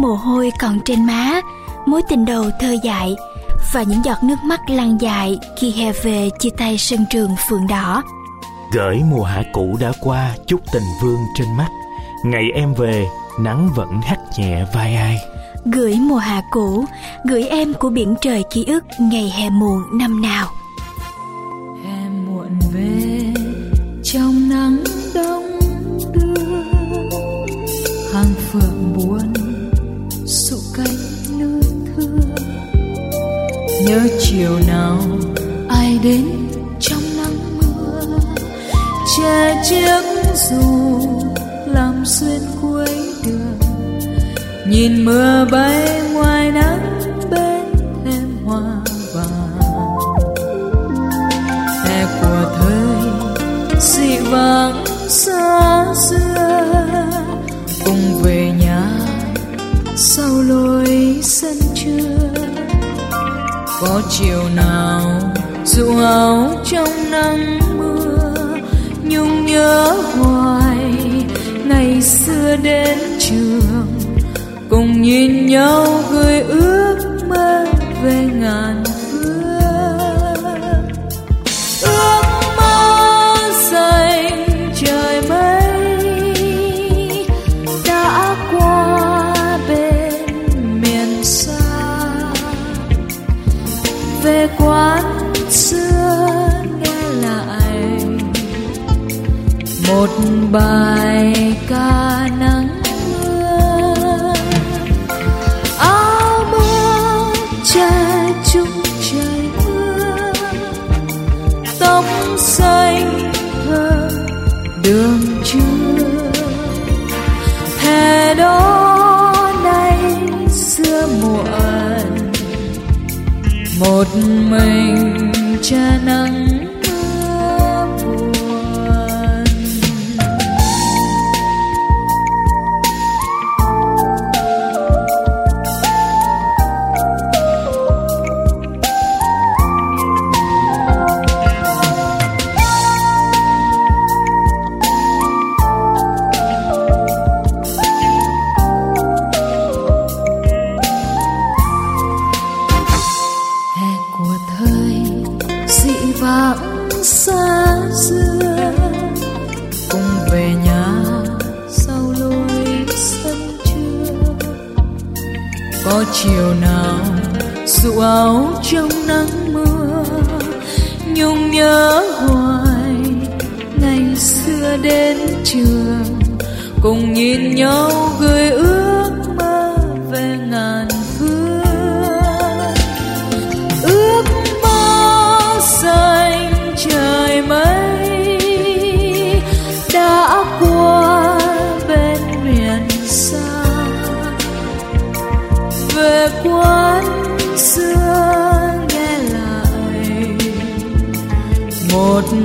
mồ hôi còn trên má mối tình đầu thơ dại và những giọt nước mắt lăn dài khi hè về chia tay sân trường phượng đỏ. Gửi mùa hạ cũ đã qua chút tình vương trên mắt. Ngày em về nắng vẫn hắt nhẹ vai ai. Gửi mùa hạ cũ gửi em của biển trời ký ức ngày hè muộn năm nào. Bye.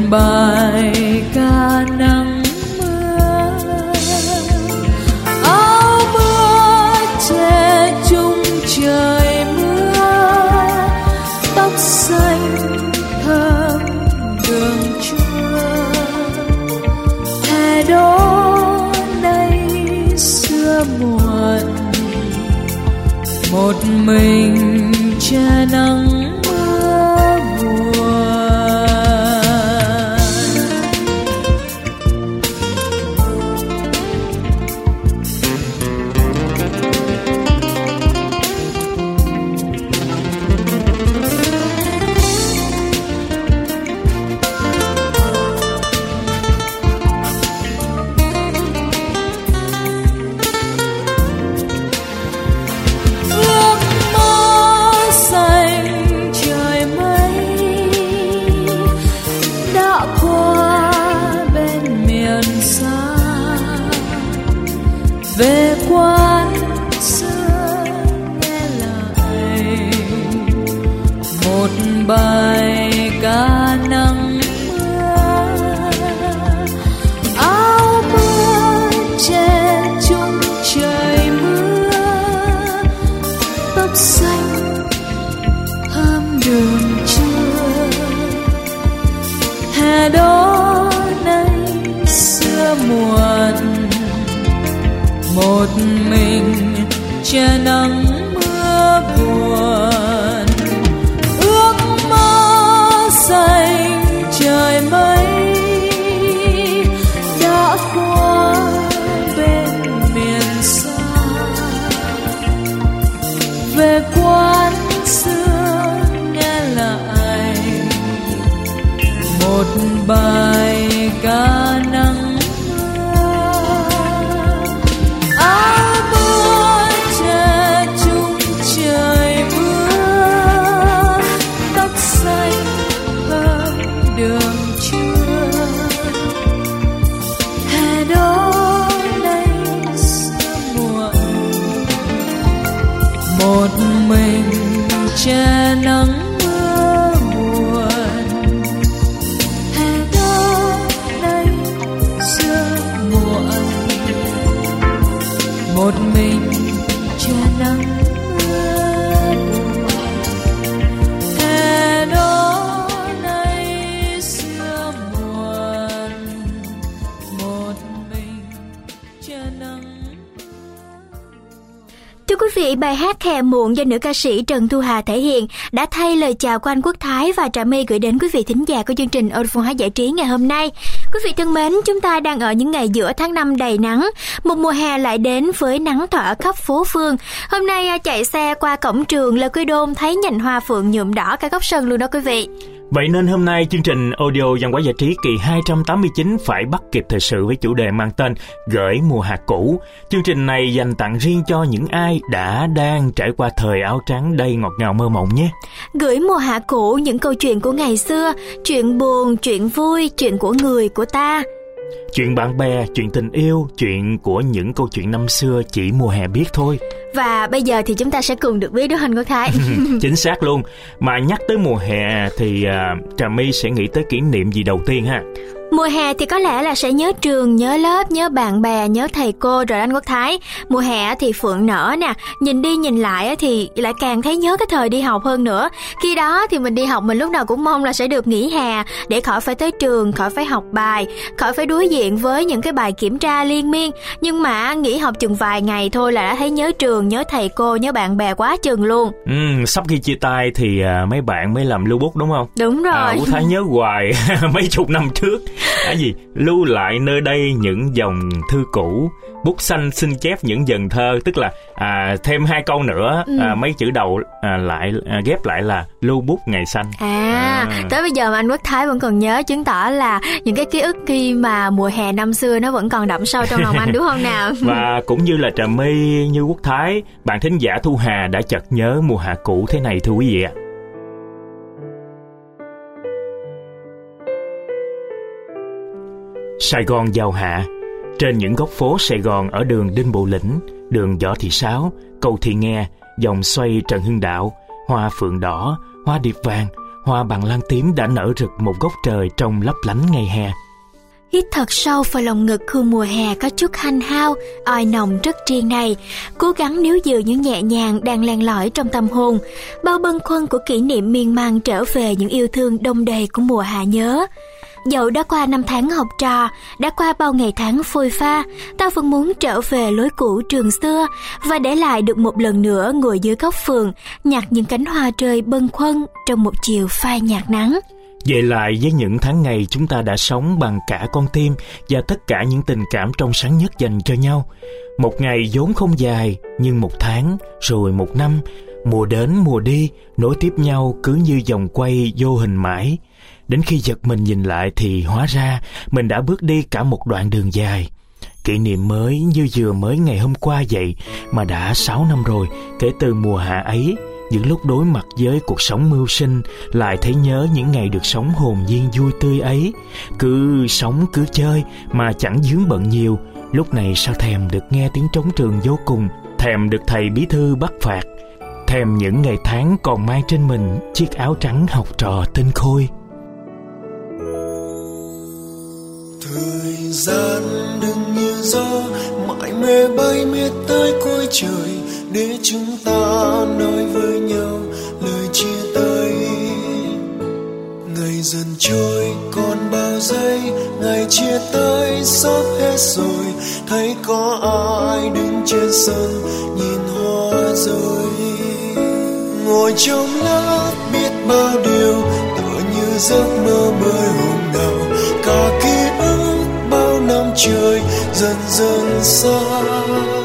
bài ca nắng mưa. Áo mưa che chung trời mưa. Tóc xanh thơm đường trưa. Hè đó nay xưa muộn. Một mình che nắng do nữ ca sĩ Trần Thu Hà thể hiện đã thay lời chào của anh Quốc Thái và Trà My gửi đến quý vị thính giả của chương trình Ôn Hát Giải Trí ngày hôm nay. Quý vị thân mến, chúng ta đang ở những ngày giữa tháng 5 đầy nắng, một mùa hè lại đến với nắng tỏa khắp phố phường. Hôm nay à, chạy xe qua cổng trường Lê Quy Đôn thấy nhành hoa phượng nhuộm đỏ cả góc sân luôn đó quý vị. Vậy nên hôm nay chương trình audio văn hóa giải trí kỳ 289 phải bắt kịp thời sự với chủ đề mang tên Gửi mùa hạt cũ. Chương trình này dành tặng riêng cho những ai đã đang trải qua thời áo trắng đầy ngọt ngào mơ mộng nhé. Gửi mùa hạ cũ những câu chuyện của ngày xưa, chuyện buồn, chuyện vui, chuyện của người của ta. Chuyện bạn bè, chuyện tình yêu, chuyện của những câu chuyện năm xưa chỉ mùa hè biết thôi. Và bây giờ thì chúng ta sẽ cùng được biết đó anh Quốc Thái. Chính xác luôn. Mà nhắc tới mùa hè thì uh, Trà My sẽ nghĩ tới kỷ niệm gì đầu tiên ha? Mùa hè thì có lẽ là sẽ nhớ trường, nhớ lớp, nhớ bạn bè, nhớ thầy cô rồi anh Quốc Thái. Mùa hè thì phượng nở nè, nhìn đi nhìn lại thì lại càng thấy nhớ cái thời đi học hơn nữa. Khi đó thì mình đi học mình lúc nào cũng mong là sẽ được nghỉ hè để khỏi phải tới trường, khỏi phải học bài, khỏi phải đối diện với những cái bài kiểm tra liên miên. Nhưng mà nghỉ học chừng vài ngày thôi là đã thấy nhớ trường, nhớ thầy cô, nhớ bạn bè quá chừng luôn. Ừ, sắp khi chia tay thì uh, mấy bạn mới làm lưu bút đúng không? Đúng rồi. À, Thái nhớ hoài mấy chục năm trước cái gì lưu lại nơi đây những dòng thư cũ bút xanh xin chép những dần thơ tức là à, thêm hai câu nữa ừ. à, mấy chữ đầu à, lại à, ghép lại là lưu bút ngày xanh à, à tới bây giờ mà anh quốc thái vẫn còn nhớ chứng tỏ là những cái ký ức khi mà mùa hè năm xưa nó vẫn còn đậm sâu trong lòng anh đúng không nào và cũng như là trà my như quốc thái bạn thính giả thu hà đã chợt nhớ mùa hạ cũ thế này thưa quý vị ạ Sài Gòn giàu hạ Trên những góc phố Sài Gòn ở đường Đinh Bộ Lĩnh, đường Võ Thị Sáu, cầu Thị Nghe, dòng xoay Trần Hưng Đạo, hoa phượng đỏ, hoa điệp vàng, hoa bằng lan tím đã nở rực một góc trời trong lấp lánh ngày hè. Hít thật sâu vào lòng ngực khu mùa hè có chút hanh hao, oi nồng rất riêng này, cố gắng níu giữ những nhẹ nhàng đang len lỏi trong tâm hồn, bao bâng khuân của kỷ niệm miên man trở về những yêu thương đông đầy của mùa hạ nhớ. Dẫu đã qua năm tháng học trò, đã qua bao ngày tháng phôi pha, tao vẫn muốn trở về lối cũ trường xưa và để lại được một lần nữa ngồi dưới góc phường, nhặt những cánh hoa rơi bâng khuâng trong một chiều phai nhạt nắng. Về lại với những tháng ngày chúng ta đã sống bằng cả con tim và tất cả những tình cảm trong sáng nhất dành cho nhau. Một ngày vốn không dài, nhưng một tháng, rồi một năm, mùa đến mùa đi, nối tiếp nhau cứ như vòng quay vô hình mãi. Đến khi giật mình nhìn lại thì hóa ra mình đã bước đi cả một đoạn đường dài. Kỷ niệm mới như vừa mới ngày hôm qua vậy mà đã 6 năm rồi kể từ mùa hạ ấy. Những lúc đối mặt với cuộc sống mưu sinh lại thấy nhớ những ngày được sống hồn nhiên vui tươi ấy. Cứ sống cứ chơi mà chẳng dướng bận nhiều. Lúc này sao thèm được nghe tiếng trống trường vô cùng, thèm được thầy bí thư bắt phạt, thèm những ngày tháng còn mang trên mình chiếc áo trắng học trò tinh khôi. thời gian đừng như gió mãi mê bay miết tới cuối trời để chúng ta nói với nhau lời chia tay. Ngày dần trôi, còn bao giây, ngày chia tay sắp hết rồi. Thấy có ai đứng trên sân, nhìn hoa rơi. Ngồi trong lớp biết bao điều, tựa như giấc mơ mới hôm nào. Cả ký ức bao năm trời dần dần xa.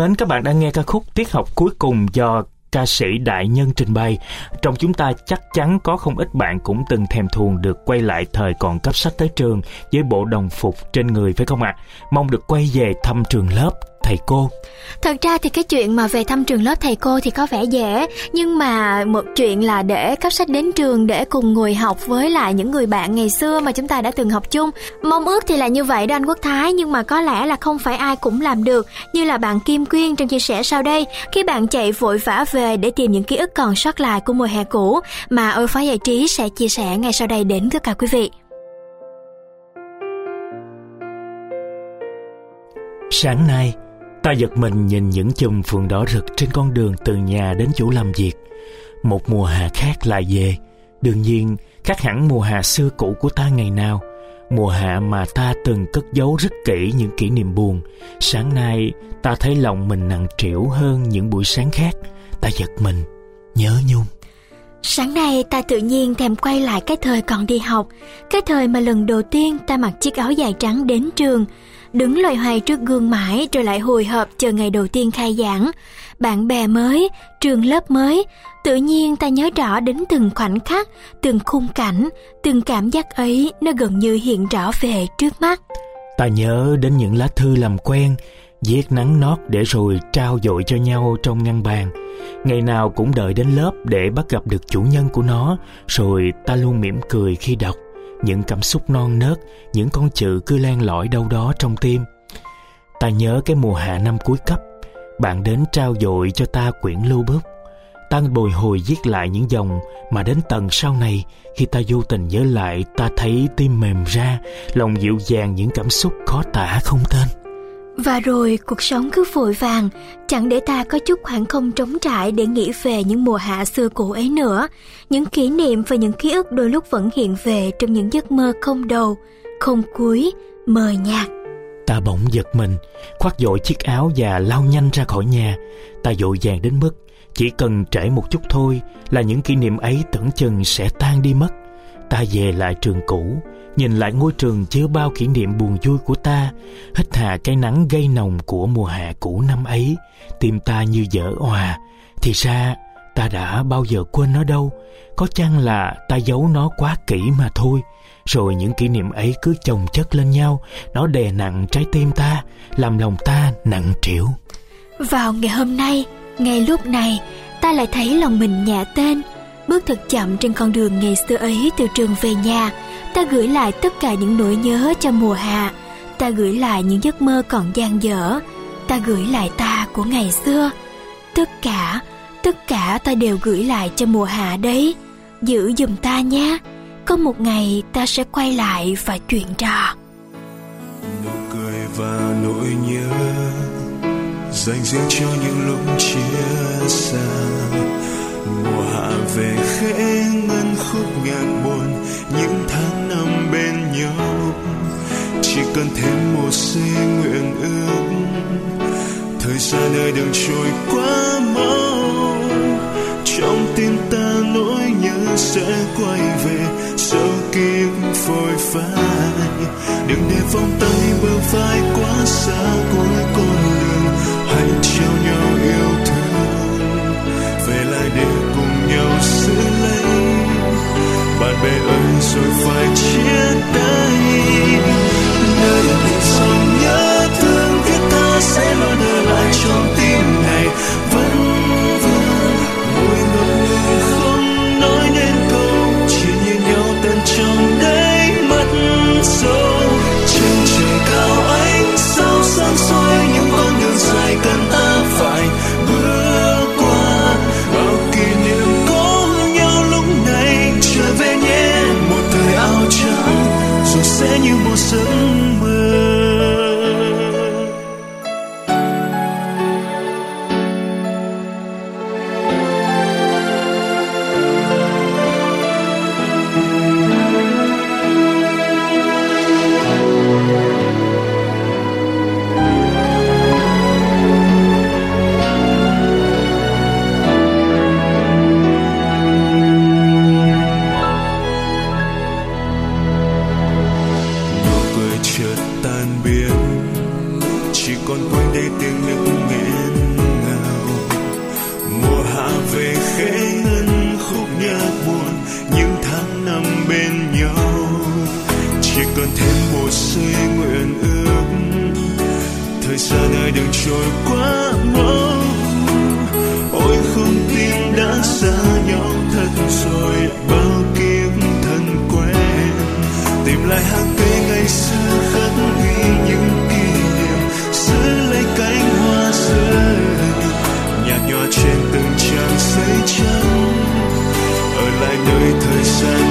mến, các bạn đang nghe ca khúc Tiết học cuối cùng do ca sĩ đại nhân trình bày trong chúng ta chắc chắn có không ít bạn cũng từng thèm thuồng được quay lại thời còn cấp sách tới trường với bộ đồng phục trên người phải không ạ à? mong được quay về thăm trường lớp thầy cô. Thật ra thì cái chuyện mà về thăm trường lớp thầy cô thì có vẻ dễ Nhưng mà một chuyện là để cấp sách đến trường để cùng ngồi học với lại những người bạn ngày xưa mà chúng ta đã từng học chung. Mong ước thì là như vậy đó anh Quốc Thái Nhưng mà có lẽ là không phải ai cũng làm được Như là bạn Kim Quyên trong chia sẻ sau đây. Khi bạn chạy vội vã về để tìm những ký ức còn sót lại của mùa hè cũ Mà ơi phó giải trí sẽ chia sẻ ngay sau đây đến tất cả quý vị. Sáng nay, Ta giật mình nhìn những chùm phượng đỏ rực trên con đường từ nhà đến chỗ làm việc. Một mùa hạ khác lại về. Đương nhiên, khác hẳn mùa hạ xưa cũ của ta ngày nào. Mùa hạ mà ta từng cất giấu rất kỹ những kỷ niệm buồn. Sáng nay, ta thấy lòng mình nặng trĩu hơn những buổi sáng khác. Ta giật mình, nhớ nhung. Sáng nay ta tự nhiên thèm quay lại cái thời còn đi học, cái thời mà lần đầu tiên ta mặc chiếc áo dài trắng đến trường, Đứng loay hoay trước gương mãi rồi lại hồi hộp chờ ngày đầu tiên khai giảng. Bạn bè mới, trường lớp mới Tự nhiên ta nhớ rõ đến từng khoảnh khắc, từng khung cảnh Từng cảm giác ấy nó gần như hiện rõ về trước mắt. Ta nhớ đến những lá thư làm quen Viết nắng nót để rồi trao dội cho nhau trong ngăn bàn. Ngày nào cũng đợi đến lớp để bắt gặp được chủ nhân của nó Rồi ta luôn mỉm cười khi đọc. Những cảm xúc non nớt, Những con chữ cứ len lỏi đâu đó trong tim. Ta nhớ cái mùa hạ năm cuối cấp, Bạn đến trao dội cho ta quyển lưu bút. Ta bồi hồi viết lại những dòng Mà đến tận sau này, Khi ta vô tình nhớ lại, Ta thấy tim mềm ra, Lòng dịu dàng, những cảm xúc khó tả không tên và rồi cuộc sống cứ vội vàng, chẳng để ta có chút khoảng không trống trải để nghĩ về những mùa hạ xưa cũ ấy nữa. Những kỷ niệm và những ký ức đôi lúc vẫn hiện về trong những giấc mơ không đầu, không cuối, mờ nhạt. Ta bỗng giật mình, khoác dội chiếc áo và lao nhanh ra khỏi nhà. Ta dội vàng đến mức chỉ cần trễ một chút thôi là những kỷ niệm ấy tưởng chừng sẽ tan đi mất. Ta về lại trường cũ, Nhìn lại ngôi trường chứa bao kỷ niệm buồn vui của ta Hít hà cái nắng gây nồng của mùa hạ cũ năm ấy Tim ta như dở òa Thì ra ta đã bao giờ quên nó đâu Có chăng là ta giấu nó quá kỹ mà thôi. Rồi những kỷ niệm ấy cứ chồng chất lên nhau Nó đè nặng trái tim ta Làm lòng ta nặng trĩu. Vào ngày hôm nay Ngay lúc này Ta lại thấy lòng mình nhẹ tên Bước thật chậm trên con đường ngày xưa ấy từ trường về nhà. Ta gửi lại tất cả những nỗi nhớ cho mùa hạ ta gửi lại những giấc mơ còn dang dở. Ta gửi lại ta của ngày xưa. Tất cả tất cả ta đều gửi lại cho mùa hạ đấy. Giữ giùm ta nhé. Có một ngày ta sẽ quay lại và chuyện trò. Nụ cười và nỗi nhớ dành riêng cho những lúc chia xa mùa hạ về khẽ ngân khúc nhạc buồn, những tháng năm bên nhau. Chỉ cần thêm một giây nguyện ước, thời gian nơi đường trôi quá mau. Trong tim ta nỗi nhớ sẽ quay về sau kiếp phôi phai. Đừng để vòng tay bờ vai quá xa cuối cùng. 满杯恩仇快千 nơi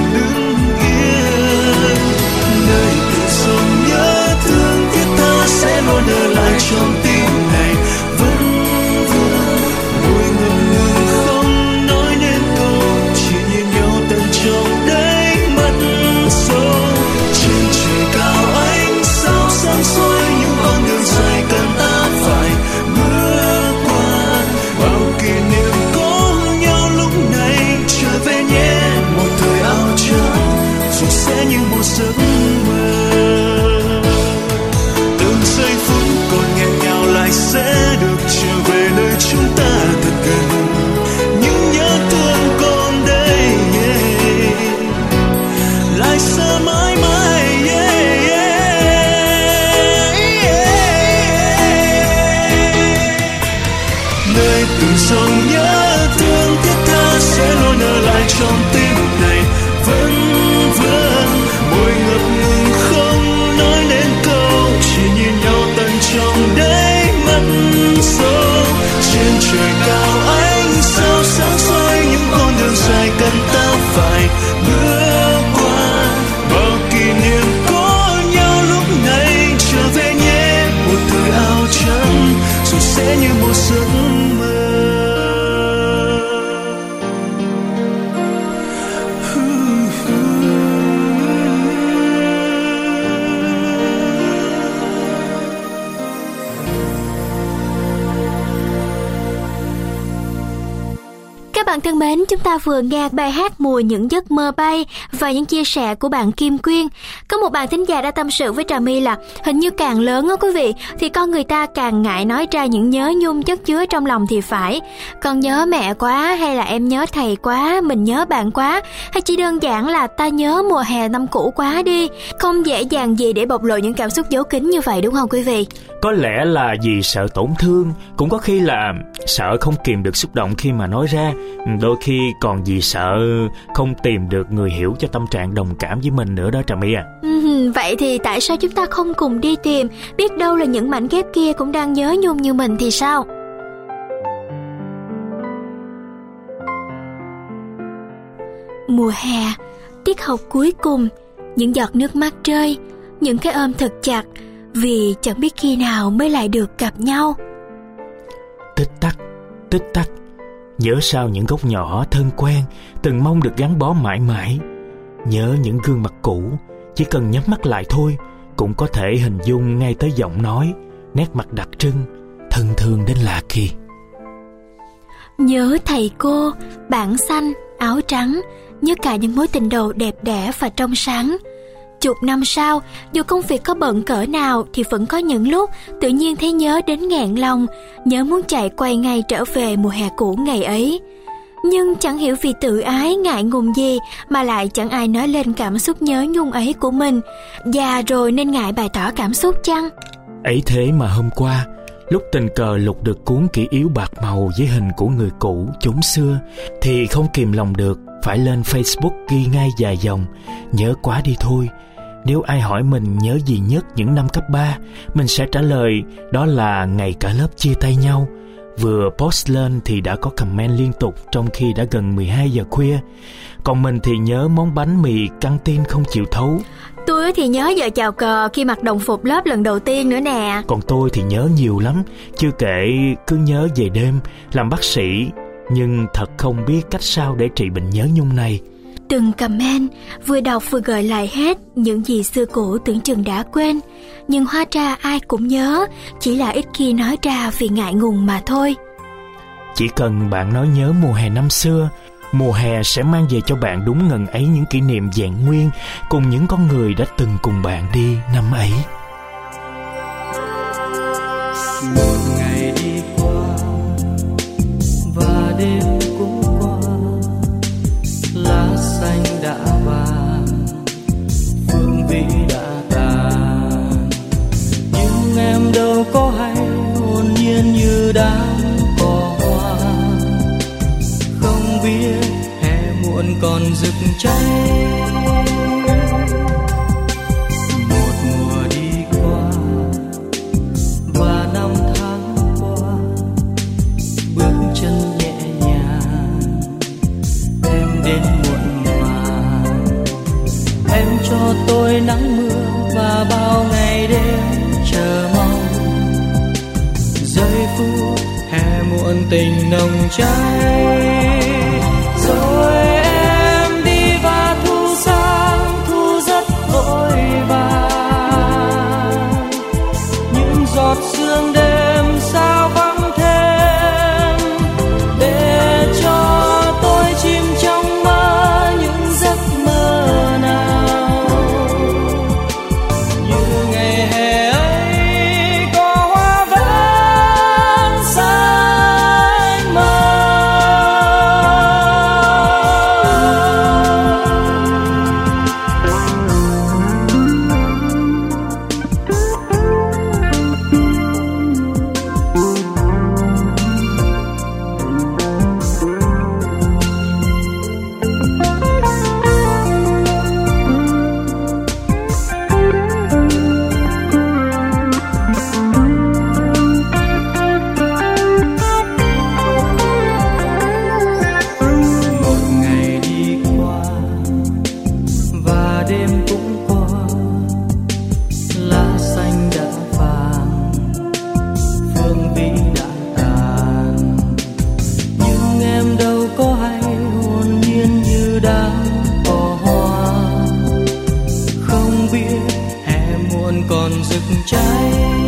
Các bạn thân mến, chúng ta vừa nghe bài hát Mùa những giấc mơ bay và những chia sẻ của bạn Kim Quyên. Có một bạn thính giả đã tâm sự với Trà My là hình như càng lớn á quý vị thì con người ta càng ngại nói ra những nhớ nhung chất chứa trong lòng thì phải. Con nhớ mẹ quá hay là em nhớ thầy quá, mình nhớ bạn quá hay chỉ đơn giản là ta nhớ mùa hè năm cũ quá đi. Không dễ dàng gì để bộc lộ những cảm xúc giấu kín như vậy đúng không quý vị? Có lẽ là vì sợ tổn thương, cũng có khi là sợ không kìm được xúc động khi mà nói ra, đôi khi còn vì sợ không tìm được người hiểu cho tâm trạng đồng cảm với mình nữa đó Trà My à. Ừm, vậy thì tại sao chúng ta không cùng đi tìm, biết đâu là những mảnh ghép kia cũng đang nhớ nhung như mình thì sao? Mùa hè, tiết học cuối cùng, những giọt nước mắt rơi, những cái ôm thật chặt, vì chẳng biết khi nào mới lại được gặp nhau. Tích tắc, tích tắc, nhớ sao những góc nhỏ thân quen, từng mong được gắn bó mãi mãi. Nhớ những gương mặt cũ, chỉ cần nhắm mắt lại thôi, cũng có thể hình dung ngay tới giọng nói, nét mặt đặc trưng, thân thương đến lạ kỳ. Nhớ thầy cô, bạn xanh, áo trắng, nhớ cả những mối tình đầu đẹp đẽ và trong sáng. Chục năm sau, dù công việc có bận cỡ nào thì vẫn có những lúc tự nhiên thấy nhớ đến nghẹn lòng, nhớ muốn chạy quay ngay trở về mùa hè cũ ngày ấy. Nhưng chẳng hiểu vì tự ái ngại ngùng gì mà lại chẳng ai nói lên cảm xúc nhớ nhung ấy của mình. Già rồi nên ngại bày tỏ cảm xúc chăng? Ấy thế mà hôm qua, lúc tình cờ lục được cuốn kỷ yếu bạc màu với hình của người cũ chốn xưa, thì không kìm lòng được, phải lên Facebook ghi ngay vài dòng, nhớ quá đi thôi. Nếu ai hỏi mình nhớ gì nhất những năm cấp 3, mình sẽ trả lời đó là ngày cả lớp chia tay nhau. Vừa post lên thì đã có comment liên tục trong khi đã gần 12 giờ khuya. Còn mình thì nhớ món bánh mì căng tin không chịu thấu. Tôi thì nhớ giờ chào cờ khi mặc đồng phục lớp lần đầu tiên nữa nè. Còn tôi thì nhớ nhiều lắm, chưa kể cứ nhớ về đêm, làm bác sĩ, nhưng thật không biết cách sao để trị bệnh nhớ nhung này. Từng comment vừa đọc vừa gợi lại hết những gì xưa cũ tưởng chừng đã quên. Nhưng hóa ra ai cũng nhớ, chỉ là ít khi nói ra vì ngại ngùng mà thôi. Chỉ cần bạn nói nhớ mùa hè năm xưa, mùa hè sẽ mang về cho bạn đúng ngần ấy những kỷ niệm vẹn nguyên cùng những con người đã từng cùng bạn đi năm ấy. một còn rực cháy. Một mùa đi qua và năm tháng qua, bước chân nhẹ nhàng, em đến muộn màng. Em cho tôi nắng mưa và bao ngày đêm chờ mong. Giây phút hè muộn tình nồng cháy. Trái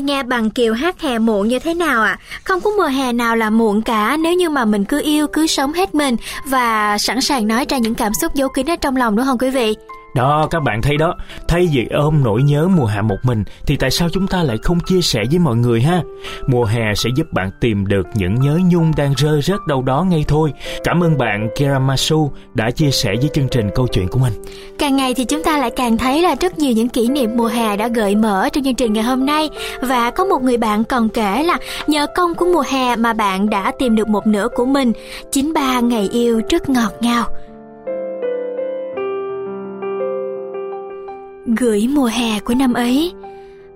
vị nghe bằng kiều hát hè muộn như thế nào ạ? Không có mùa hè nào là muộn cả nếu như mà mình cứ yêu, cứ sống hết mình và sẵn sàng nói ra những cảm xúc giấu kín ở trong lòng đúng không quý vị? Đó các bạn thấy đó, thay vì ôm nỗi nhớ mùa hạ một mình thì tại sao chúng ta lại không chia sẻ với mọi người ha? Mùa hè sẽ giúp bạn tìm được những nhớ nhung đang rơi rớt đâu đó ngay thôi. Cảm ơn bạn Kiramasu đã chia sẻ với chương trình câu chuyện của mình. Càng ngày thì chúng ta lại càng thấy là rất nhiều những kỷ niệm mùa hè đã gợi mở trong chương trình ngày hôm nay và có một người bạn còn kể là nhờ công của mùa hè mà bạn đã tìm được một nửa của mình. 93 ngày yêu rất ngọt ngào. Gửi mùa hè của năm ấy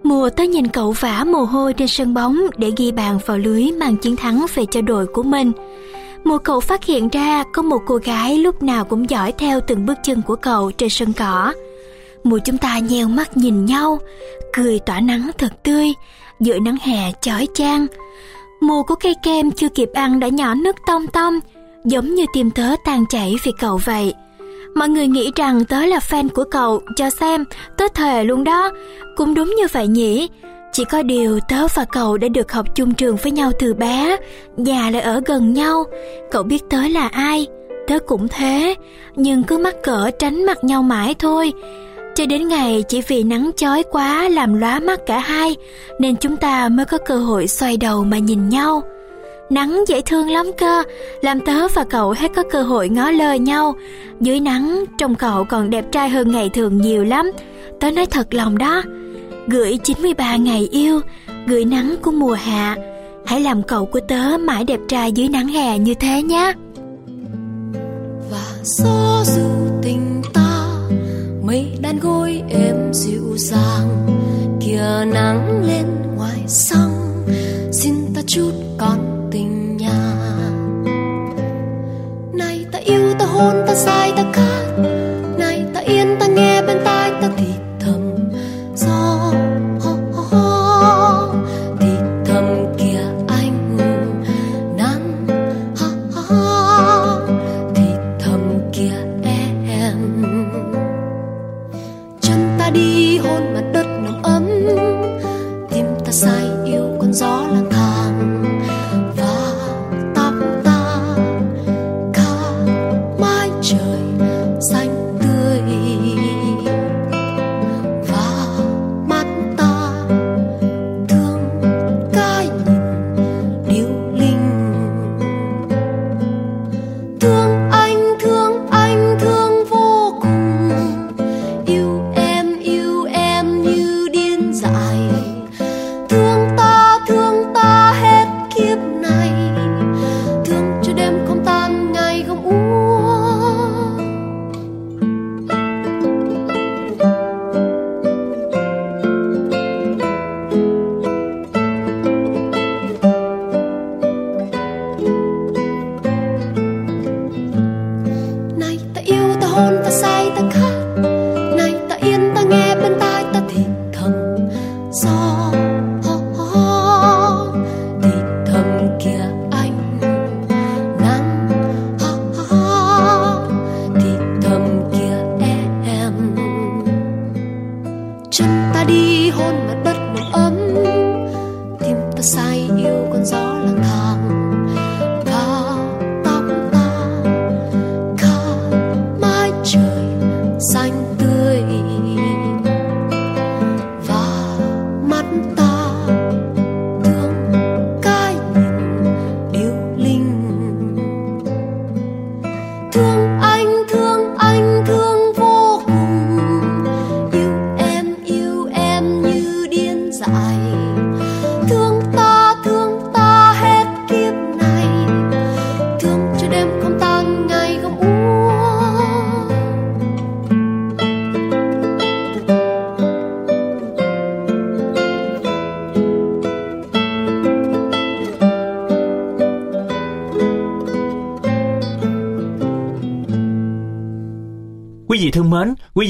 Mùa tới nhìn cậu vã mồ hôi trên sân bóng để ghi bàn vào lưới mang chiến thắng về cho đội của mình. Mùa cậu phát hiện ra có một cô gái lúc nào cũng dõi theo từng bước chân của cậu trên sân cỏ. Mùa chúng ta nheo mắt nhìn nhau, cười tỏa nắng thật tươi, giữa nắng hè chói chang. Mùa của cây kem chưa kịp ăn đã nhỏ nước tông tông, giống như tim tớ tan chảy vì cậu vậy. Mọi người nghĩ rằng tớ là fan của cậu, cho xem, tớ thề luôn đó. Cũng đúng như vậy nhỉ. Chỉ có điều tớ và cậu đã được học chung trường với nhau từ bé, nhà lại ở gần nhau. Cậu biết tớ là ai, tớ cũng thế, nhưng cứ mắc cỡ tránh mặt nhau mãi thôi. Cho đến ngày chỉ vì nắng chói quá làm lóa mắt cả hai, nên chúng ta mới có cơ hội xoay đầu mà nhìn nhau. Nắng dễ thương lắm cơ, làm tớ và cậu hết có cơ hội ngó lơ nhau. Dưới nắng, trông cậu còn đẹp trai hơn ngày thường nhiều lắm. Tớ nói thật lòng đó. Gửi 93 ngày yêu, gửi nắng của mùa hạ. Hãy làm cậu của tớ mãi đẹp trai dưới nắng hè như thế nhé. và gió dù tình ta mây đan gối êm dịu dàng kìa nắng lên ngoài sông xin ta chút con yêu ta hôn ta say ta khát này ta yên ta nghe bên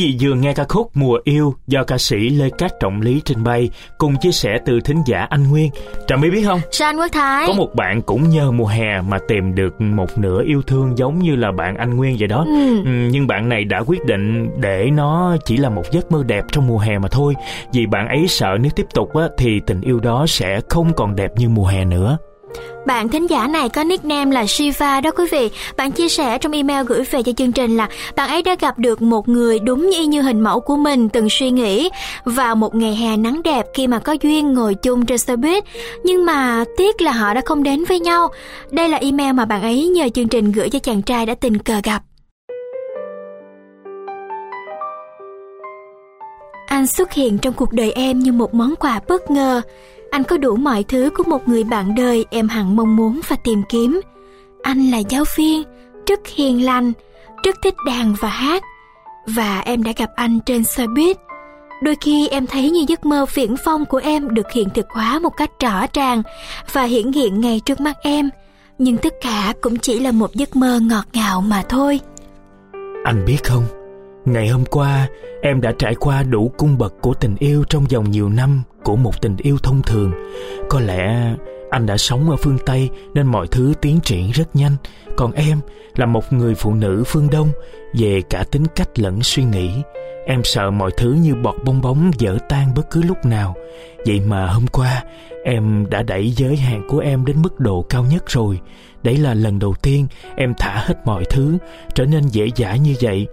vị vừa nghe ca khúc Mùa Yêu do ca sĩ Lê Cát Trọng Lý trình bày cùng chia sẻ từ thính giả Anh Nguyên. Trà My biết không? Sao anh Quốc Thái? Có một bạn cũng nhờ mùa hè mà tìm được một nửa yêu thương giống như là bạn Anh Nguyên vậy đó. Ừ. Ừ, nhưng bạn này đã quyết định để nó chỉ là một giấc mơ đẹp trong mùa hè mà thôi. Vì bạn ấy sợ nếu tiếp tục á, thì tình yêu đó sẽ không còn đẹp như mùa hè nữa. Bạn thính giả này có nickname là Shiva đó quý vị. Bạn chia sẻ trong email gửi về cho chương trình là bạn ấy đã gặp được một người đúng y như hình mẫu của mình từng suy nghĩ vào một ngày hè nắng đẹp khi mà có duyên ngồi chung trên xe buýt. Nhưng mà tiếc là họ đã không đến với nhau. Đây là email mà bạn ấy nhờ chương trình gửi cho chàng trai đã tình cờ gặp. Anh xuất hiện trong cuộc đời em như một món quà bất ngờ. Anh có đủ mọi thứ của một người bạn đời em hằng mong muốn và tìm kiếm. Anh là giáo viên, rất hiền lành, rất thích đàn và hát. Và em đã gặp anh trên xe buýt. Đôi khi em thấy như giấc mơ viễn phong của em được hiện thực hóa một cách rõ ràng và hiển hiện ngay trước mắt em. Nhưng tất cả cũng chỉ là một giấc mơ ngọt ngào mà thôi. Anh biết không, ngày hôm qua em đã trải qua đủ cung bậc của tình yêu trong vòng nhiều năm của một tình yêu thông thường. Có lẽ anh đã sống ở phương Tây nên mọi thứ tiến triển rất nhanh. Còn em là một người phụ nữ phương Đông về cả tính cách lẫn suy nghĩ. Em sợ mọi thứ như bọt bong bóng dở tan bất cứ lúc nào. Vậy mà hôm qua em đã đẩy giới hạn của em đến mức độ cao nhất rồi. Đấy là lần đầu tiên em thả hết mọi thứ, trở nên dễ dãi như vậy.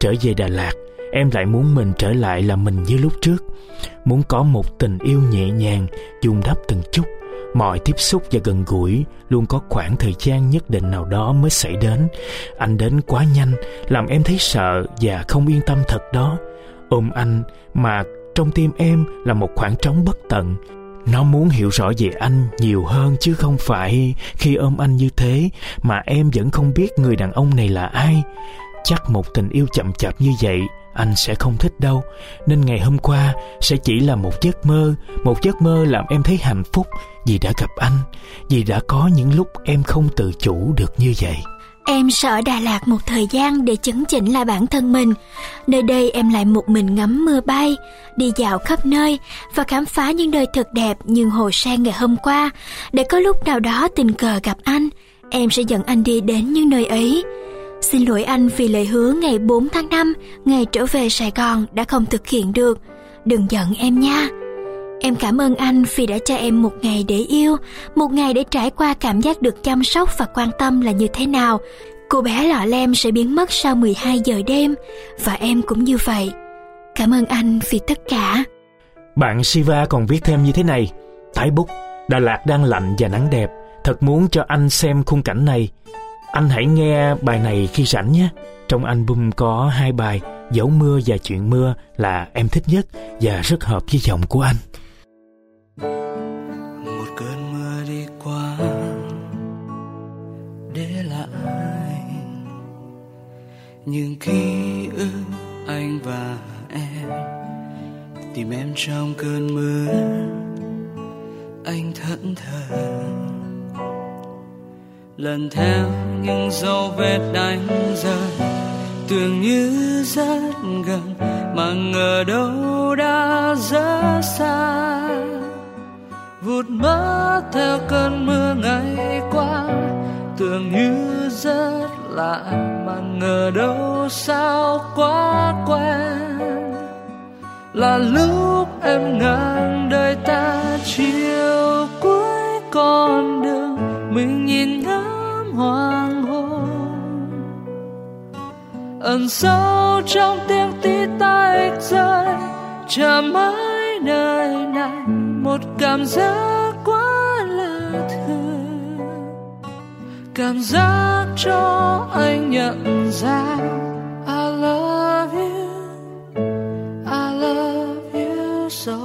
Trở về Đà Lạt, em lại muốn mình trở lại là mình như lúc trước. Muốn có một tình yêu nhẹ nhàng, dùng đắp từng chút. Mọi tiếp xúc và gần gũi luôn có khoảng thời gian nhất định nào đó mới xảy đến. Anh đến quá nhanh, làm em thấy sợ và không yên tâm thật đó. Ôm anh mà trong tim em là một khoảng trống bất tận. Nó muốn hiểu rõ về anh nhiều hơn chứ không phải khi ôm anh như thế mà em vẫn không biết người đàn ông này là ai. Chắc một tình yêu chậm chạp như vậy anh sẽ không thích đâu Nên ngày hôm qua sẽ chỉ là một giấc mơ Một giấc mơ làm em thấy hạnh phúc Vì đã gặp anh Vì đã có những lúc em không tự chủ được như vậy Em sợ Đà Lạt một thời gian để chấn chỉnh lại bản thân mình. Nơi đây em lại một mình ngắm mưa bay, đi dạo khắp nơi và khám phá những nơi thật đẹp như hồ sen ngày hôm qua. Để có lúc nào đó tình cờ gặp anh, em sẽ dẫn anh đi đến những nơi ấy. Xin lỗi anh vì lời hứa ngày 4 tháng 5, ngày trở về Sài Gòn đã không thực hiện được. Đừng giận em nha. Em cảm ơn anh vì đã cho em một ngày để yêu, một ngày để trải qua cảm giác được chăm sóc và quan tâm là như thế nào. Cô bé lọ lem sẽ biến mất sau 12 giờ đêm, và em cũng như vậy. Cảm ơn anh vì tất cả. Bạn Siva còn viết thêm như thế này Tái bút Đà Lạt đang lạnh và nắng đẹp Thật muốn cho anh xem khung cảnh này anh hãy nghe bài này khi rảnh nhé. Trong album có hai bài Dấu mưa và chuyện mưa là em thích nhất Và rất hợp với giọng của anh. Một cơn mưa đi qua, để lại. Những ký ức anh và em tìm em trong cơn mưa, anh thẫn thờ lần theo những dấu vết đánh rơi, tưởng như rất gần mà ngờ đâu đã rất xa. Vụt mất theo cơn mưa ngày qua, tưởng như rất lạ mà ngờ đâu sao quá quen. Là lúc em ngang đời ta, chiều cuối con đường, mình nhìn ngắm hoàng hôn. Ẩn sâu trong tiếng tí tách rơi, chờ mãi nơi này, một cảm giác quá là thường. Cảm giác cho anh nhận ra, I love you, I love you so.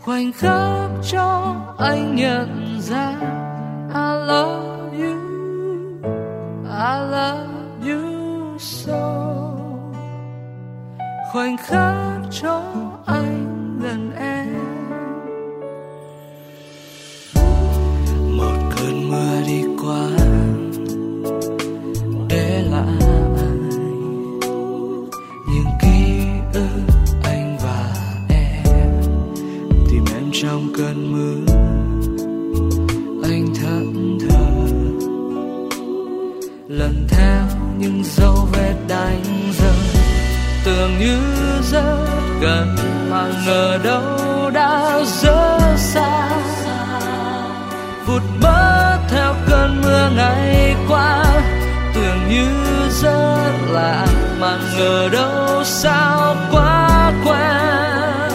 Khoảnh khắc cho anh nhận ra I love you. I love you so. Khoảnh khắc cho anh gần em. Một cơn mưa đi qua, để lại những ký ức anh và em. Tìm em trong cơn mưa. Lần theo những dấu vết đánh rơi tưởng như rất gần mà ngờ đâu đã rất xa. Vụt mất theo cơn mưa ngày qua. Tưởng như rất lạ mà ngờ đâu sao quá quen.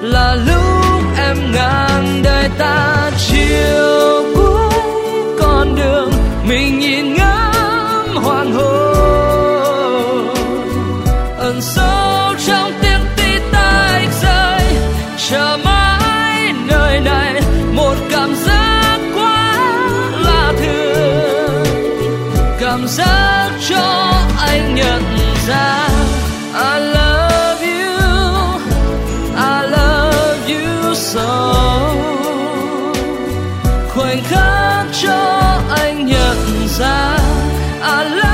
Là lúc em ngàn đời ta chiều cuối con đường mình nhìn ngắm chờ mãi nơi này, một cảm giác quá lạ thường. Cảm giác cho anh nhận ra, I love you, I love you so. Khoảnh khắc cho anh nhận ra, I love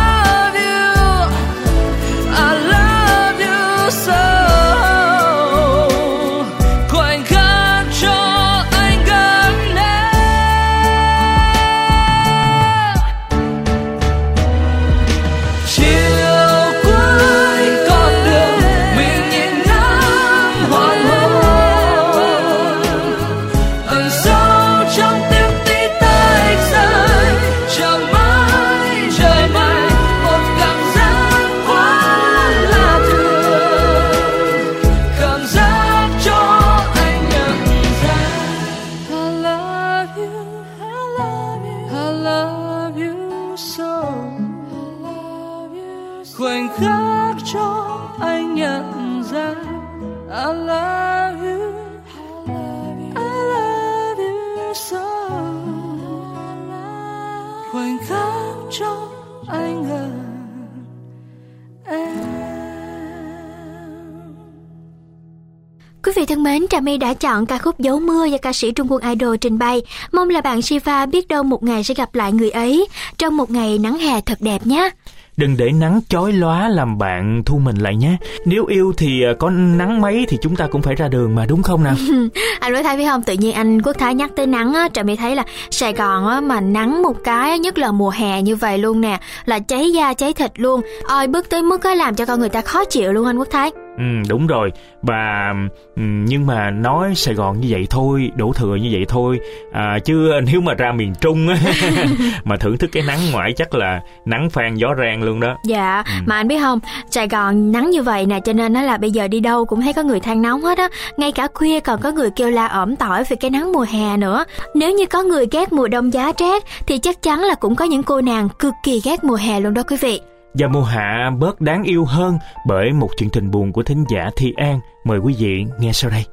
mến, Trà My đã chọn ca khúc Dấu Mưa do ca sĩ Trung Quân Idol trình bày. Mong là bạn Shiva biết đâu một ngày sẽ gặp lại người ấy trong một ngày nắng hè thật đẹp nhé. Đừng để nắng chói lóa làm bạn thu mình lại nhé. Nếu yêu thì ờ, có nắng mấy thì chúng ta cũng phải ra đường mà đúng không nào? anh có thấy biết không tự nhiên anh quốc thái nhắc tới nắng á trà my thấy là sài gòn á mà nắng một cái nhất là mùa hè như vậy luôn nè là cháy da cháy thịt luôn oi bức tới mức á làm cho con người ta khó chịu luôn anh quốc thái Ừ, đúng rồi. Và ừ, nhưng mà nói Sài Gòn như vậy thôi, đổ thừa như vậy thôi. À, chứ nếu mà ra miền Trung á, mà thưởng thức cái nắng ngoại chắc là nắng phan gió rang luôn đó. dạ mà anh biết không sài gòn nắng như vậy nè cho nên nó là bây giờ đi đâu cũng thấy có người than nóng hết á ngay cả khuya còn có người kêu la ỏm tỏi về cái nắng mùa hè nữa nếu như có người ghét mùa đông giá rét thì chắc chắn là cũng có những cô nàng cực kỳ ghét mùa hè luôn đó quý vị Và mùa hạ bớt đáng yêu hơn bởi một chuyện tình buồn của thính giả Thi An. Mời quý vị nghe sau đây.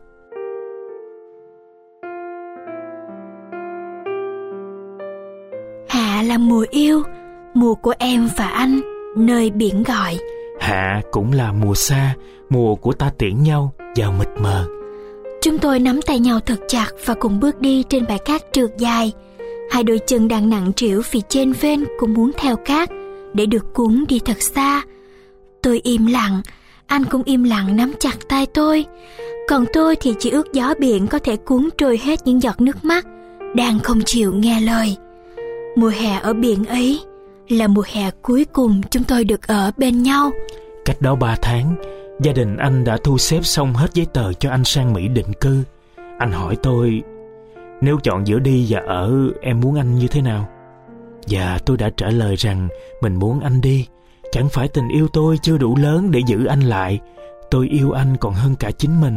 Hạ là mùa yêu, mùa của em và anh, nơi biển gọi. Hạ cũng là mùa xa, mùa của ta tiễn nhau vào mịt mờ. Chúng tôi nắm tay nhau thật chặt và cùng bước đi trên bãi cát trượt dài. Hai đôi chân đang nặng trĩu vì trên ven cũng muốn theo cát để được cuốn đi thật xa. Tôi im lặng, anh cũng im lặng nắm chặt tay tôi. Còn tôi thì chỉ ước gió biển có thể cuốn trôi hết những giọt nước mắt, đang không chịu nghe lời. Mùa hè ở biển ấy là mùa hè cuối cùng chúng tôi được ở bên nhau. Cách đó 3 tháng, gia đình anh đã thu xếp xong hết giấy tờ cho anh sang Mỹ định cư. Anh hỏi tôi, Nếu chọn giữa đi và ở, em muốn anh như thế nào? Và tôi đã trả lời rằng mình muốn anh đi. Chẳng phải tình yêu tôi chưa đủ lớn để giữ anh lại. Tôi yêu anh còn hơn cả chính mình.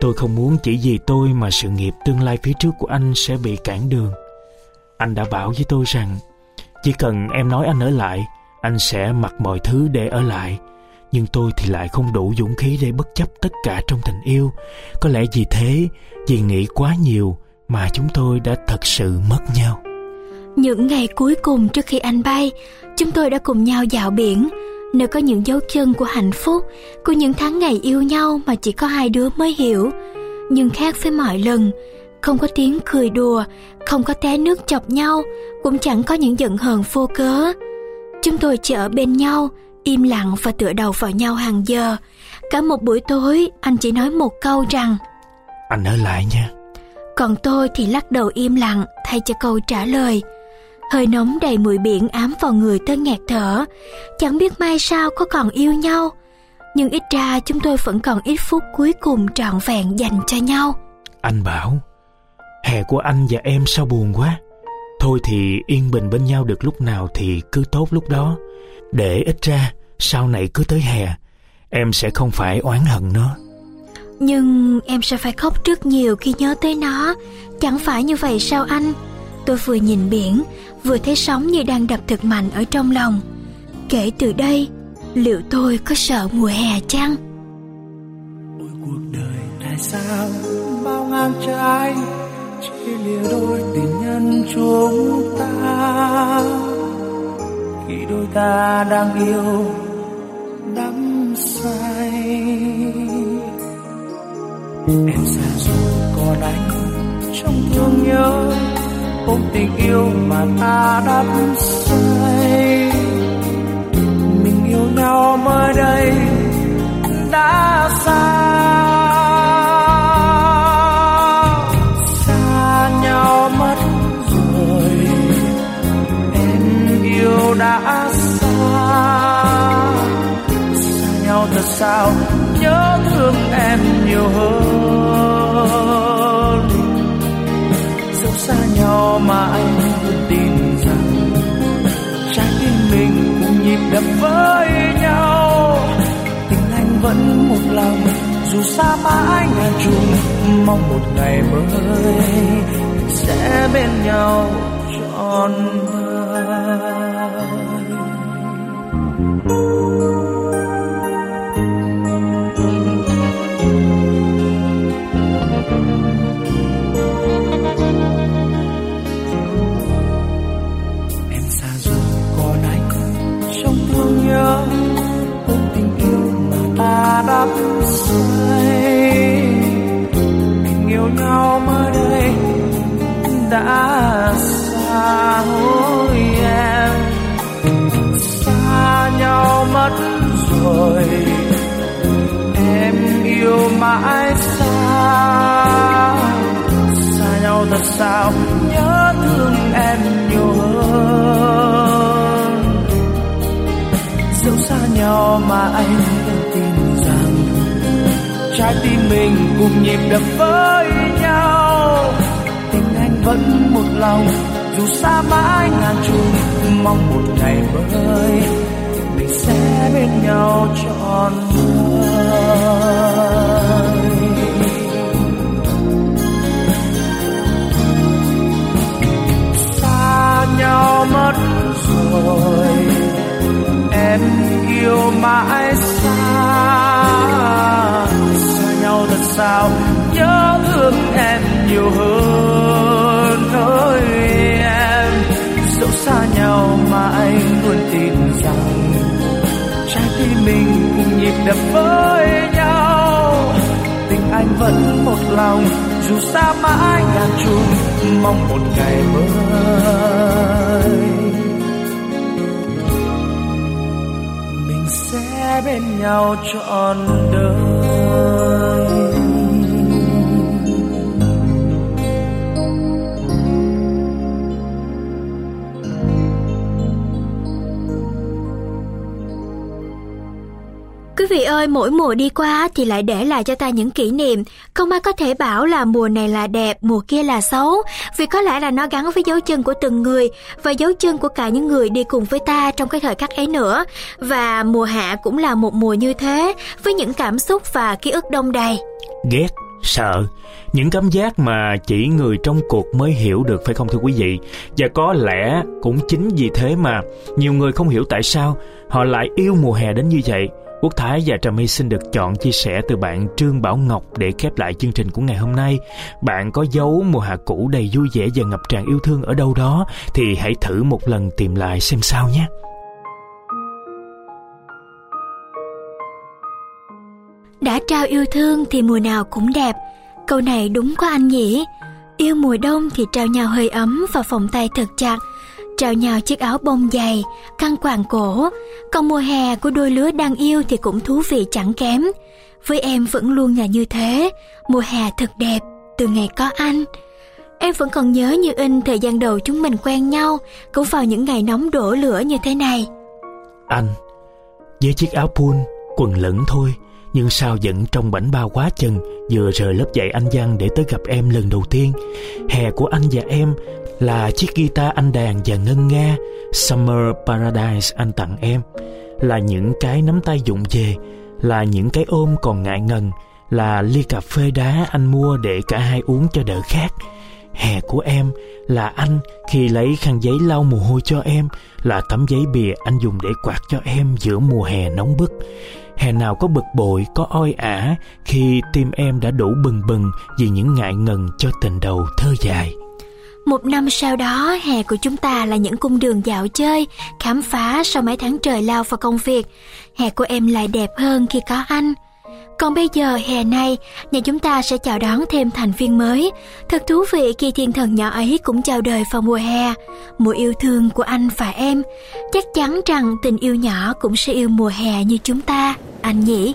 Tôi không muốn chỉ vì tôi mà sự nghiệp tương lai phía trước của anh sẽ bị cản đường. Anh đã bảo với tôi rằng chỉ cần em nói anh ở lại, anh sẽ mặc mọi thứ để ở lại. Nhưng tôi thì lại không đủ dũng khí để bất chấp tất cả trong tình yêu. Có lẽ vì thế, vì nghĩ quá nhiều mà chúng tôi đã thật sự mất nhau. Những ngày cuối cùng trước khi anh bay, chúng tôi đã cùng nhau dạo biển, nơi có những dấu chân của hạnh phúc, của những tháng ngày yêu nhau mà chỉ có hai đứa mới hiểu. Nhưng khác với mọi lần, không có tiếng cười đùa, không có té nước chọc nhau, cũng chẳng có những giận hờn vô cớ. Chúng tôi chỉ ở bên nhau, im lặng và tựa đầu vào nhau hàng giờ. Cả một buổi tối, anh chỉ nói một câu rằng Anh ở lại nha. Còn tôi thì lắc đầu im lặng thay cho câu trả lời. Hơi nóng đầy mùi biển ám vào người tới nghẹt thở. Chẳng biết mai sau có còn yêu nhau. Nhưng ít ra chúng tôi vẫn còn ít phút cuối cùng trọn vẹn dành cho nhau. Anh bảo, hè của anh và em sao buồn quá. Thôi thì yên bình bên nhau được lúc nào thì cứ tốt lúc đó. Để ít ra sau này cứ tới hè, em sẽ không phải oán hận nó. Nhưng em sẽ phải khóc rất nhiều khi nhớ tới nó. Chẳng phải như vậy sao anh? Tôi vừa nhìn biển, vừa thấy sóng như đang đập thật mạnh ở trong lòng. Kể từ đây, liệu tôi có sợ mùa hè chăng? ôi cuộc đời tại sao bao ngang trái chỉ lìa đôi tình nhân chúng ta khi đôi ta đang yêu đắm say em xa rồi còn anh trong thương nhớ ôm tình yêu mà ta đắm say mình yêu nhau mới đây đã xa. Xa nhau mất rồi, em yêu đã xa. Xa nhau thật sao, nhớ thương em nhiều hơn sao mà anh tin rằng trái tim mình cùng nhịp đập với nhau. Tình anh vẫn một lòng, dù xa mãi ngàn trùng mong một ngày mới sẽ bên nhau trọn đời đắm say mình yêu nhau mới đây đã xa hối em. Xa nhau mất rồi, em yêu mãi xa. Xa nhau thật sao nhớ thương em nhiều hơn. Dẫu xa nhau mà anh trái tim mình cùng nhịp đập với nhau. Tình anh vẫn một lòng, dù xa mãi ngàn trùng, mong một ngày mới mình sẽ bên nhau trọn đời xa nhau mất rồi, em yêu mãi xa xa nhau thật sao? Nhớ thương em nhiều hơn ơi em. Dẫu xa nhau mà anh luôn tin rằng trái tim mình cùng nhịp đập với nhau. Tình anh vẫn một lòng, dù xa mãi ngàn trùng mong một ngày mới. Mình sẽ bên nhau trọn đời. Quý Quý vị ơi, mỗi mùa đi qua thì lại để lại cho ta những kỷ niệm. Không ai có thể bảo là mùa này là đẹp, mùa kia là xấu. Vì có lẽ là nó gắn với dấu chân của từng người và dấu chân của cả những người đi cùng với ta trong cái thời khắc ấy nữa. Và mùa hạ cũng là một mùa như thế, với những cảm xúc và ký ức đông đầy. Ghét, sợ, những cảm giác mà chỉ người trong cuộc mới hiểu được phải không thưa quý vị? Và có lẽ cũng chính vì thế mà nhiều người không hiểu tại sao họ lại yêu mùa hè đến như vậy. Quốc Thái và Trà My xin được chọn chia sẻ từ bạn Trương Bảo Ngọc để khép lại chương trình của ngày hôm nay. Bạn có dấu mùa hạ cũ đầy vui vẻ và ngập tràn yêu thương ở đâu đó thì hãy thử một lần tìm lại xem sao nhé. Đã trao yêu thương thì mùa nào cũng đẹp. Câu này đúng quá anh nhỉ? Yêu mùa đông thì trao nhau hơi ấm và vòng tay thật chặt trao nhau chiếc áo bông dày, khăn quàng cổ. Còn mùa hè của đôi lứa đang yêu thì cũng thú vị chẳng kém. Với em vẫn luôn là như thế, mùa hè thật đẹp, từ ngày có anh. Em vẫn còn nhớ như in thời gian đầu chúng mình quen nhau, cũng vào những ngày nóng đổ lửa như thế này. Anh, với chiếc áo pun, quần lửng thôi, nhưng sao vẫn trong bảnh bao quá chừng vừa rời lớp dạy anh văn để tới gặp em lần đầu tiên hè của anh và em là chiếc guitar anh đàn và ngân nga, Summer Paradise anh tặng em. Là những cái nắm tay dụng về, là những cái ôm còn ngại ngần, là ly cà phê đá anh mua để cả hai uống cho đỡ khát. Hè của em là anh khi lấy khăn giấy lau mồ hôi cho em, là tấm giấy bìa anh dùng để quạt cho em giữa mùa hè nóng bức. Hè nào có bực bội, có oi ả khi tim em đã đủ bừng bừng vì những ngại ngần cho tình đầu thơ dài một năm sau đó, hè của chúng ta là những cung đường dạo chơi, khám phá sau mấy tháng trời lao vào công việc. Hè của em lại đẹp hơn khi có anh. Còn bây giờ hè này, nhà chúng ta sẽ chào đón thêm thành viên mới. Thật thú vị khi thiên thần nhỏ ấy cũng chào đời vào mùa hè. Mùa yêu thương của anh và em. Chắc chắn rằng tình yêu nhỏ cũng sẽ yêu mùa hè như chúng ta, anh nhỉ?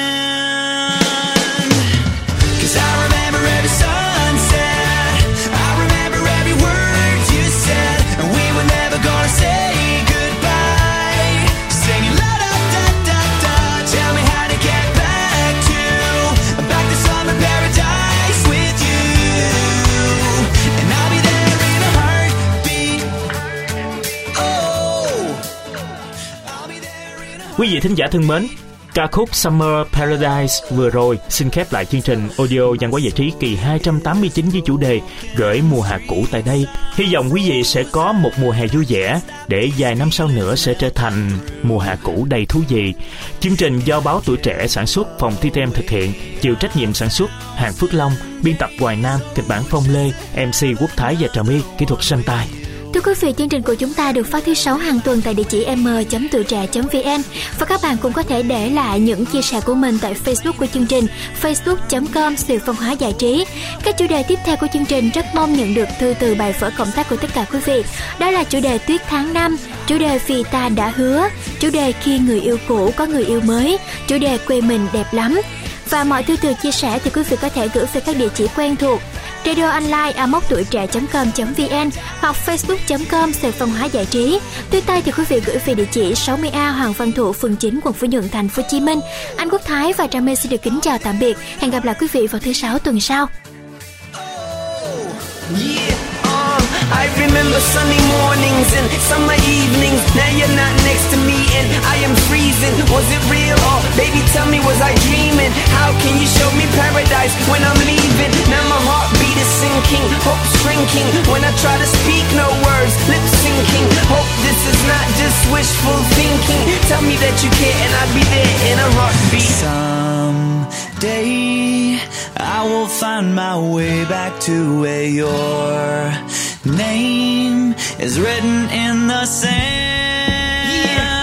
Quý vị thính giả thân mến, ca khúc Summer Paradise vừa rồi xin khép lại chương trình audio văn hóa giải trí kỳ 289 với chủ đề Gửi mùa hạ cũ tại đây. Hy vọng quý vị sẽ có một mùa hè vui vẻ để vài năm sau nữa sẽ trở thành mùa hạ cũ đầy thú vị. Chương trình do báo tuổi trẻ sản xuất, phòng TTM thực hiện, chịu trách nhiệm sản xuất Hàng Phước Long, biên tập Hoài Nam, kịch bản Phong Lê, MC Quốc Thái và Trà My, kỹ thuật sanh tai. Thưa quý vị, chương trình của chúng ta được phát thứ sáu hàng tuần tại địa chỉ m.tuổi trẻ.vn và các bạn cũng có thể để lại những chia sẻ của mình tại Facebook của chương trình facebook.com sự văn hóa giải trí. Các chủ đề tiếp theo của chương trình rất mong nhận được thư từ bài vở cộng tác của tất cả quý vị. Đó là chủ đề Tuyết tháng năm, chủ đề Vì ta đã hứa, chủ đề Khi người yêu cũ có người yêu mới, chủ đề Quê mình đẹp lắm. Và mọi thư từ chia sẻ thì quý vị có thể gửi về các địa chỉ quen thuộc radio online a tuổi trẻ.com.vn hoặc facebook.com/sự văn hóa giải trí. Twitter thì quý vị gửi về địa chỉ 60A Hoàng Văn Thụ, phường 9, quận Phú Nhuận, thành phố Hồ Chí Minh. Anh Quốc Thái và Trà Mê xin được kính chào tạm biệt. Hẹn gặp lại quý vị vào thứ sáu tuần sau. Oh, yeah, I remember sunny mornings and summer evenings. Now you're not next to me and I am freezing. Was it real or baby tell me was I dreaming? How can you show me paradise when I'm leaving? Now my heartbeat is sinking, hope shrinking. When I try to speak, no words, lip syncing. Hope this is not just wishful thinking. Tell me that you care and I'll be there in a heartbeat. Someday I will find my way back to where your name is written in the sand.